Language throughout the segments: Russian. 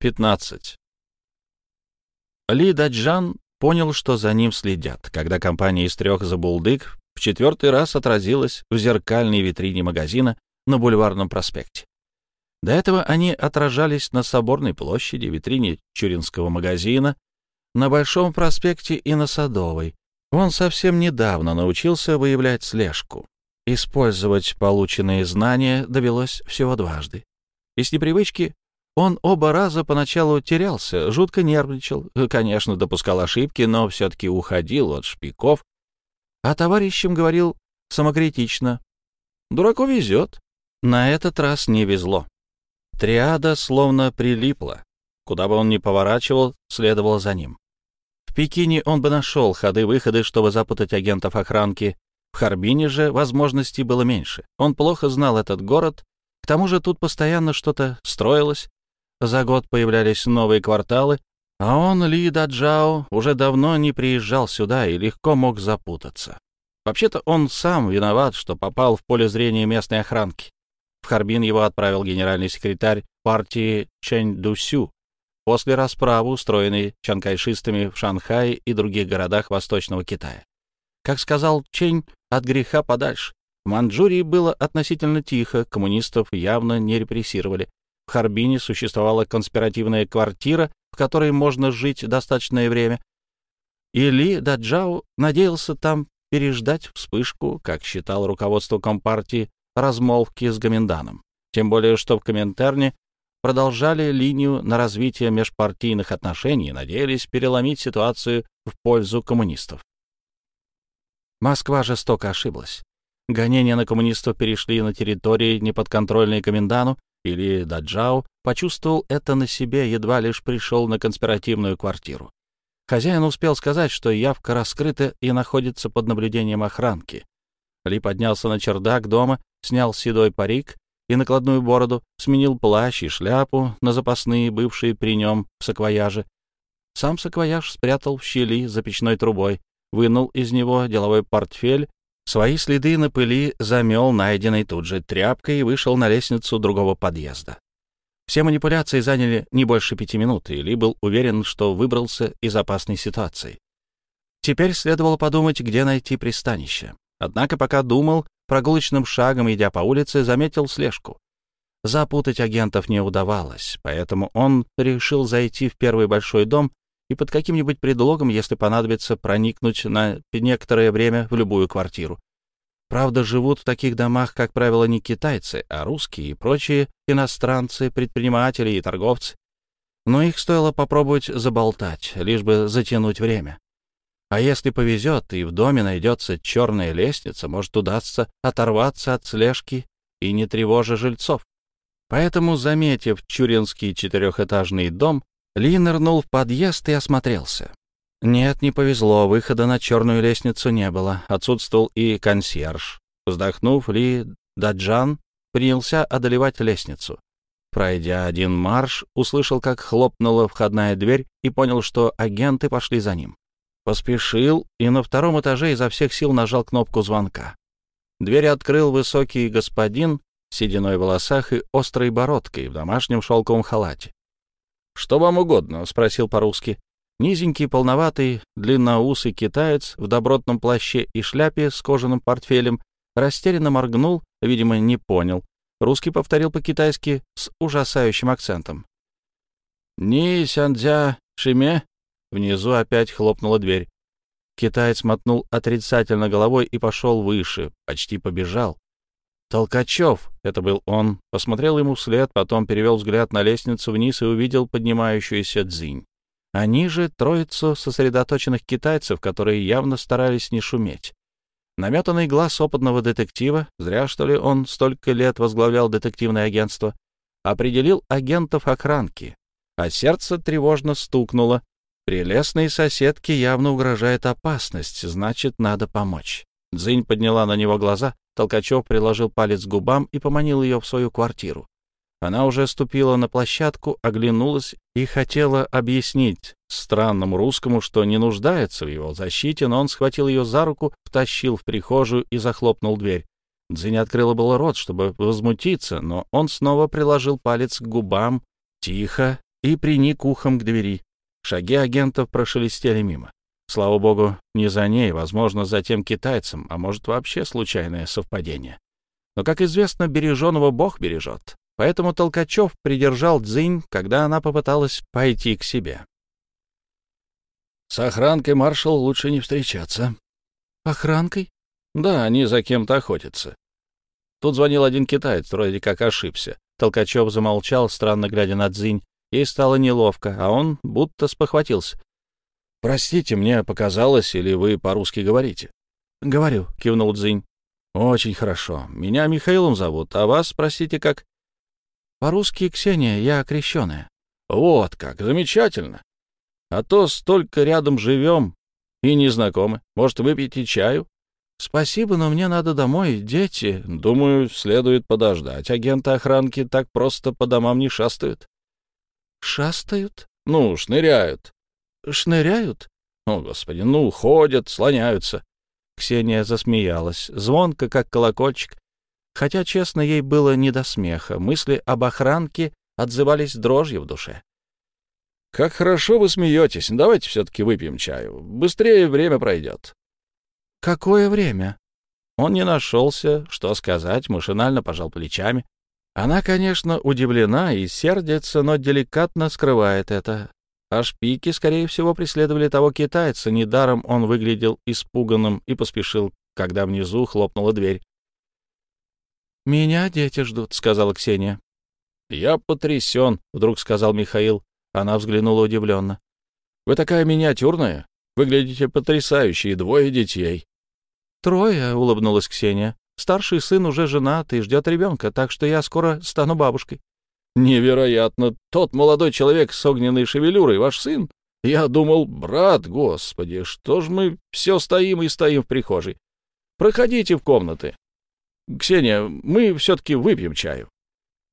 15. Ли Даджан понял, что за ним следят, когда компания из трех забулдык в четвертый раз отразилась в зеркальной витрине магазина на Бульварном проспекте. До этого они отражались на Соборной площади, витрине Чуринского магазина, на Большом проспекте и на Садовой. Он совсем недавно научился выявлять слежку. Использовать полученные знания довелось всего дважды. Из непривычки он оба раза поначалу терялся, жутко нервничал, конечно, допускал ошибки, но все-таки уходил от шпиков, а товарищам говорил самокритично. Дураку везет. На этот раз не везло. Триада словно прилипла. Куда бы он ни поворачивал, следовало за ним. В Пекине он бы нашел ходы-выходы, чтобы запутать агентов охранки. В Харбине же возможностей было меньше. Он плохо знал этот город. К тому же тут постоянно что-то строилось, за год появлялись новые кварталы, а он, Ли Даджао, уже давно не приезжал сюда и легко мог запутаться. Вообще-то он сам виноват, что попал в поле зрения местной охранки. В Харбин его отправил генеральный секретарь партии Чэнь Дусю после расправы, устроенной чанкайшистами в Шанхае и других городах Восточного Китая. Как сказал Чэнь, от греха подальше. В Манчжурии было относительно тихо, коммунистов явно не репрессировали, в Харбине существовала конспиративная квартира, в которой можно жить достаточное время. И Ли Даджао надеялся там переждать вспышку, как считал руководство Компартии, размолвки с Гоминданом. Тем более, что в Коминтерне продолжали линию на развитие межпартийных отношений и надеялись переломить ситуацию в пользу коммунистов. Москва жестоко ошиблась. Гонения на коммунистов перешли на территории, неподконтрольные комендану, или Даджао почувствовал это на себе, едва лишь пришел на конспиративную квартиру. Хозяин успел сказать, что явка раскрыта и находится под наблюдением охранки. Ли поднялся на чердак дома, снял седой парик и накладную бороду, сменил плащ и шляпу на запасные, бывшие при нем в саквояже. Сам саквояж спрятал в щели за печной трубой, вынул из него деловой портфель Свои следы на пыли замел найденной тут же тряпкой и вышел на лестницу другого подъезда. Все манипуляции заняли не больше пяти минут, и Ли был уверен, что выбрался из опасной ситуации. Теперь следовало подумать, где найти пристанище. Однако пока думал, прогулочным шагом, идя по улице, заметил слежку. Запутать агентов не удавалось, поэтому он решил зайти в первый большой дом и под каким-нибудь предлогом, если понадобится, проникнуть на некоторое время в любую квартиру. Правда, живут в таких домах, как правило, не китайцы, а русские и прочие иностранцы, предприниматели и торговцы. Но их стоило попробовать заболтать, лишь бы затянуть время. А если повезет, и в доме найдется черная лестница, может удастся оторваться от слежки и не тревожа жильцов. Поэтому, заметив чуринский четырехэтажный дом, ли нырнул в подъезд и осмотрелся. Нет, не повезло, выхода на черную лестницу не было, отсутствовал и консьерж. Вздохнув, Ли Даджан принялся одолевать лестницу. Пройдя один марш, услышал, как хлопнула входная дверь и понял, что агенты пошли за ним. Поспешил и на втором этаже изо всех сил нажал кнопку звонка. Дверь открыл высокий господин с сединой в волосах и острой бородкой в домашнем шелковом халате. «Что вам угодно?» — спросил по-русски. Низенький, полноватый, длинноусый китаец в добротном плаще и шляпе с кожаным портфелем растерянно моргнул, видимо, не понял. Русский повторил по-китайски с ужасающим акцентом. «Ни сяндзя шиме?» Внизу опять хлопнула дверь. Китаец мотнул отрицательно головой и пошел выше, почти побежал. Толкачев, это был он, посмотрел ему вслед, потом перевел взгляд на лестницу вниз и увидел поднимающуюся дзинь. Они же троицу сосредоточенных китайцев, которые явно старались не шуметь. Наметанный глаз опытного детектива, зря что ли он столько лет возглавлял детективное агентство, определил агентов охранки, а сердце тревожно стукнуло. Прелестной соседке явно угрожает опасность, значит, надо помочь. Дзинь подняла на него глаза, Толкачев приложил палец к губам и поманил ее в свою квартиру. Она уже ступила на площадку, оглянулась и хотела объяснить странному русскому, что не нуждается в его защите, но он схватил ее за руку, втащил в прихожую и захлопнул дверь. Дзинь открыла было рот, чтобы возмутиться, но он снова приложил палец к губам. «Тихо, и приник ухом к двери. Шаги агентов прошелестели мимо. Слава богу, не за ней, возможно, за тем китайцем, а может, вообще случайное совпадение. Но, как известно, береженого Бог бережет. Поэтому Толкачев придержал Дзинь, когда она попыталась пойти к себе. «С охранкой, маршал, лучше не встречаться». «Охранкой?» «Да, они за кем-то охотятся». Тут звонил один китаец, вроде как ошибся. Толкачев замолчал, странно глядя на Дзинь. Ей стало неловко, а он будто спохватился. «Простите, мне показалось, или вы по-русски говорите?» «Говорю», — кивнул Дзинь. «Очень хорошо. Меня Михаилом зовут, а вас, спросите, как?» «По-русски Ксения, я крещеная». «Вот как, замечательно. А то столько рядом живем и не знакомы. Может, выпьете чаю?» «Спасибо, но мне надо домой, дети. Думаю, следует подождать. Агенты охранки так просто по домам не шастают». «Шастают?» «Ну, шныряют». «Шныряют?» «О, господи, ну, ходят, слоняются». Ксения засмеялась, звонко, как колокольчик. Хотя, честно, ей было не до смеха. Мысли об охранке отзывались дрожью в душе. «Как хорошо вы смеетесь. Давайте все-таки выпьем чаю. Быстрее время пройдет». «Какое время?» Он не нашелся, что сказать, машинально пожал плечами. Она, конечно, удивлена и сердится, но деликатно скрывает это. А шпики, скорее всего, преследовали того китайца. Недаром он выглядел испуганным и поспешил, когда внизу хлопнула дверь. «Меня дети ждут», — сказала Ксения. «Я потрясен», — вдруг сказал Михаил. Она взглянула удивленно. «Вы такая миниатюрная. Выглядите потрясающе, и двое детей». «Трое», — улыбнулась Ксения. «Старший сын уже женат и ждет ребенка, так что я скоро стану бабушкой». Невероятно! Тот молодой человек с огненной шевелюрой, ваш сын? Я думал, брат, господи, что ж мы все стоим и стоим в прихожей? Проходите в комнаты. Ксения, мы все-таки выпьем чаю.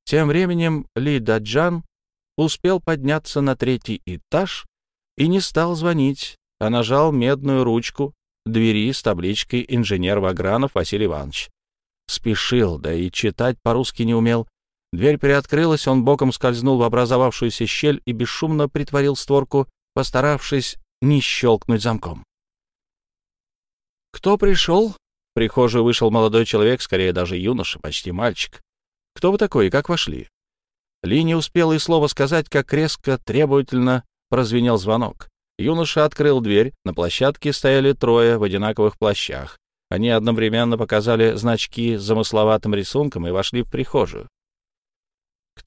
Тем временем Ли Даджан успел подняться на третий этаж и не стал звонить, а нажал медную ручку двери с табличкой «Инженер Вагранов Василий Иванович». Спешил, да и читать по-русски не умел, Дверь приоткрылась, он боком скользнул в образовавшуюся щель и бесшумно притворил створку, постаравшись не щелкнуть замком. «Кто пришел?» В прихожую вышел молодой человек, скорее даже юноша, почти мальчик. «Кто вы такой и как вошли?» Ли не успел и слова сказать, как резко, требовательно прозвенел звонок. Юноша открыл дверь, на площадке стояли трое в одинаковых плащах. Они одновременно показали значки с замысловатым рисунком и вошли в прихожую.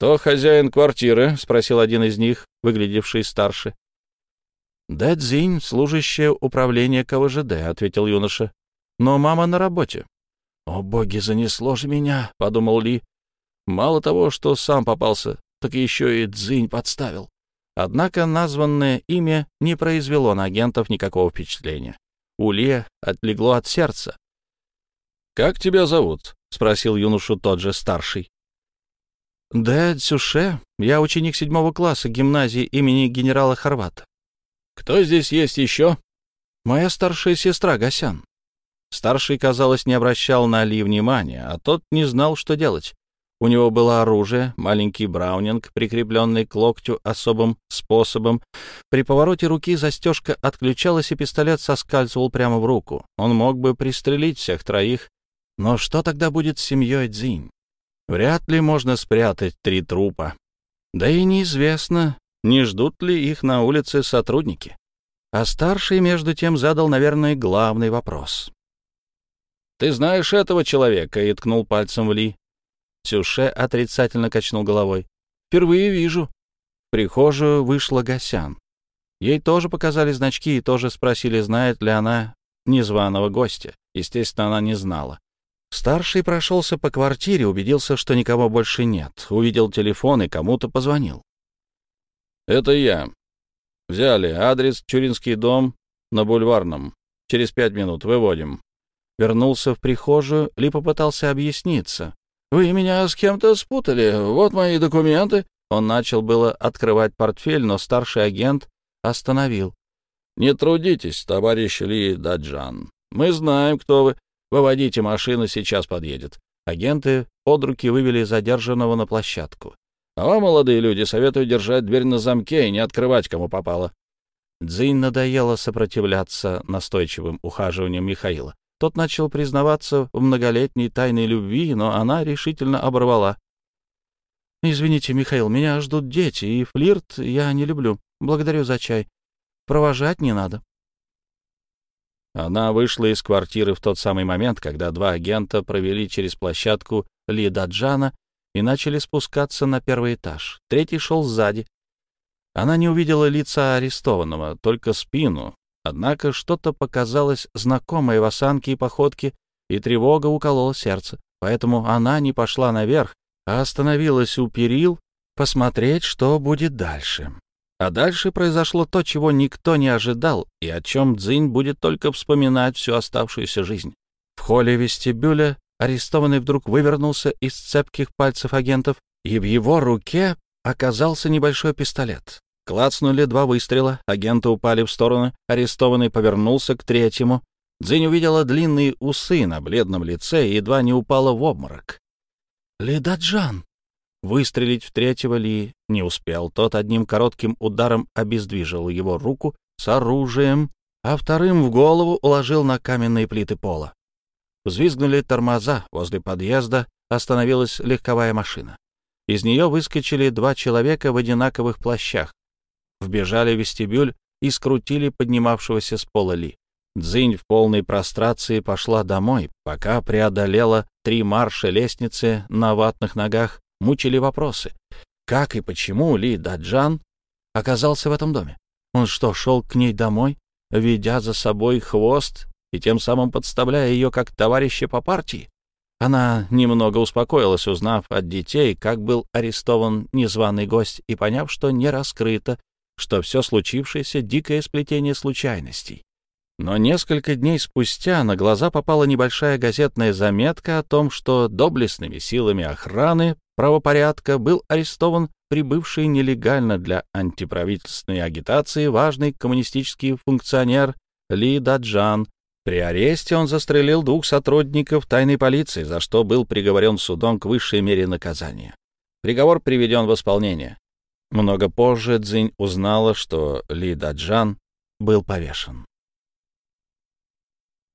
«Кто хозяин квартиры?» — спросил один из них, выглядевший старше. «Дэдзинь, служащая управления КВЖД», — ответил юноша. «Но мама на работе». «О, боги, занесло же меня», — подумал Ли. «Мало того, что сам попался, так еще и Дзинь подставил». Однако названное имя не произвело на агентов никакого впечатления. У Ли отлегло от сердца. «Как тебя зовут?» — спросил юношу тот же старший. «Да, Цюше. Я ученик седьмого класса гимназии имени генерала Хорвата». «Кто здесь есть еще?» «Моя старшая сестра Гасян». Старший, казалось, не обращал на Али внимания, а тот не знал, что делать. У него было оружие, маленький браунинг, прикрепленный к локтю особым способом. При повороте руки застежка отключалась, и пистолет соскальзывал прямо в руку. Он мог бы пристрелить всех троих. Но что тогда будет с семьей Дзинь? Вряд ли можно спрятать три трупа. Да и неизвестно, не ждут ли их на улице сотрудники. А старший, между тем, задал, наверное, главный вопрос. «Ты знаешь этого человека?» — и ткнул пальцем в Ли. Сюше отрицательно качнул головой. «Впервые вижу». В прихожую вышла Гасян. Ей тоже показали значки и тоже спросили, знает ли она незваного гостя. Естественно, она не знала. Старший прошелся по квартире, убедился, что никого больше нет. Увидел телефон и кому-то позвонил. «Это я. Взяли адрес Чуринский дом на Бульварном. Через пять минут выводим». Вернулся в прихожую, Ли попытался объясниться. «Вы меня с кем-то спутали. Вот мои документы». Он начал было открывать портфель, но старший агент остановил. «Не трудитесь, товарищ Ли Даджан. Мы знаем, кто вы. «Выводите машину, сейчас подъедет». Агенты под руки вывели задержанного на площадку. А вам, молодые люди, советую держать дверь на замке и не открывать, кому попало. Дзинь надоело сопротивляться настойчивым ухаживаниям Михаила. Тот начал признаваться в многолетней тайной любви, но она решительно оборвала. «Извините, Михаил, меня ждут дети, и флирт я не люблю. Благодарю за чай. Провожать не надо». Она вышла из квартиры в тот самый момент, когда два агента провели через площадку Ли Даджана и начали спускаться на первый этаж. Третий шел сзади. Она не увидела лица арестованного, только спину. Однако что-то показалось знакомое в осанке и походке, и тревога уколола сердце. Поэтому она не пошла наверх, а остановилась у перил посмотреть, что будет дальше. А дальше произошло то, чего никто не ожидал, и о чем Дзинь будет только вспоминать всю оставшуюся жизнь. В холле вестибюля арестованный вдруг вывернулся из цепких пальцев агентов, и в его руке оказался небольшой пистолет. Клацнули два выстрела, агенты упали в сторону, арестованный повернулся к третьему. Дзинь увидела длинные усы на бледном лице и едва не упала в обморок. «Лидаджан!» Выстрелить в третьего Ли не успел. Тот одним коротким ударом обездвижил его руку с оружием, а вторым в голову уложил на каменные плиты пола. Взвизгнули тормоза. Возле подъезда остановилась легковая машина. Из нее выскочили два человека в одинаковых плащах. Вбежали в вестибюль и скрутили поднимавшегося с пола Ли. Дзинь в полной прострации пошла домой, пока преодолела три марша лестницы на ватных ногах, мучили вопросы. Как и почему Ли Даджан оказался в этом доме? Он что, шел к ней домой, ведя за собой хвост и тем самым подставляя ее как товарища по партии? Она немного успокоилась, узнав от детей, как был арестован незваный гость, и поняв, что не раскрыто, что все случившееся — дикое сплетение случайностей. Но несколько дней спустя на глаза попала небольшая газетная заметка о том, что доблестными силами охраны правопорядка был арестован прибывший нелегально для антиправительственной агитации важный коммунистический функционер Ли Даджан. При аресте он застрелил двух сотрудников тайной полиции, за что был приговорен судом к высшей мере наказания. Приговор приведен в исполнение. Много позже Цзинь узнала, что Ли Даджан был повешен.